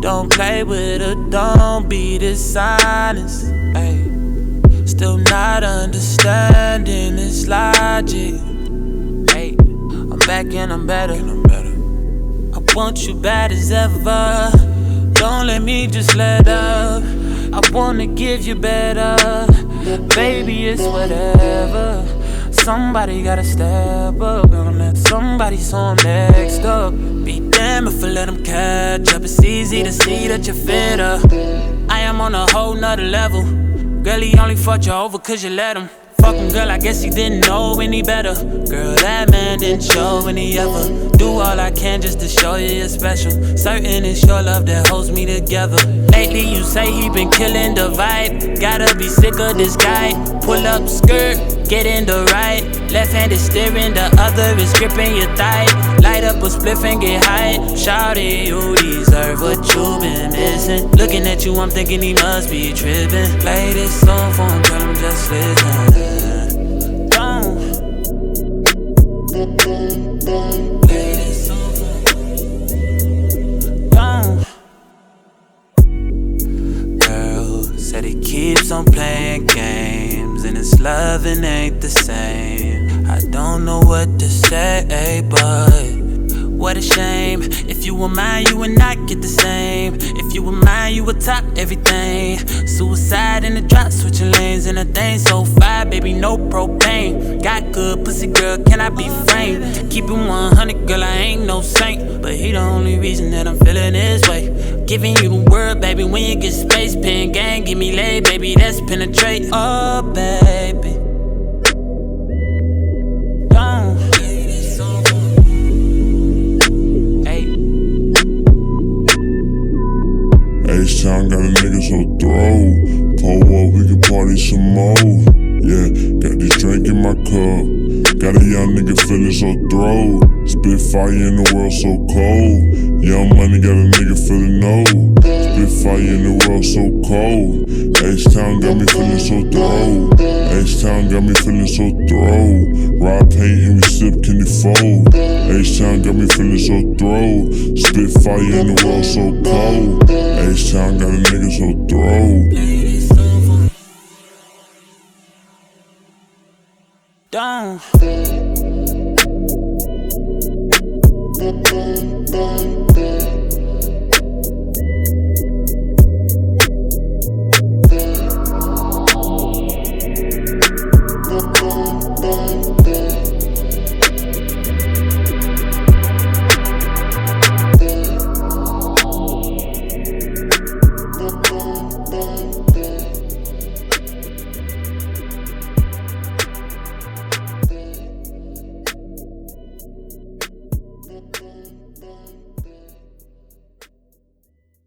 Don't play with her, don't be dishonest. Ay. Still not understanding this logic. Hey, I'm back and I'm better. I want you bad as ever. Don't let me just let up. I wanna give you better. Baby, it's whatever. Somebody gotta step up on. Somebody saw next up. Be damned if I let him catch up. It's easy to see that you're fitter. I am on a whole nother level. Girl, he only fucked you over cause you let him. Fuck him, girl, I guess he didn't know any better. Girl, that man didn't show any ever. Do all I can just to show you you're special. Certain it's your love that holds me together. Lately, you say he been killing the vibe. Gotta be sick of this guy. Pull up skirt, get in the right. Left hand is steering, the other is gripping your thigh. Light up a spliff and get high. Shawty, you deserve what you've been missing. Looking at you, I'm thinking he must be tripping. Play this song for him, him just listen. Don't. Girl said he keeps on playing games and his loving ain't the same. I don't know what to say, but what a shame. If you were mine, you would not get the same. You were mine, you would top everything. Suicide in the drop, switching lanes in a thing so fire, baby, no propane. Got good pussy, girl, can I be framed? Keep it 100, girl, I ain't no saint. But he the only reason that I'm feeling this way. Giving you the word, baby, when you get space, pen gang, give me lay, baby, that's penetrate. Oh, baby. H-Town got a nigga so throw. Pull up, we can party some more. Yeah, got this drink in my cup. Got a young nigga feeling so throw. Spit fire in the world so cold. Young money got a nigga feeling no. Spit fire in the world so cold. H-Town got me feeling so throw. H-Town got me feeling so throw. Ride paint and we sip candy fold. H-Town got me feeling so thrilled. Spit fire in the world so cold. H-Town got a nigga so thrilled. Down.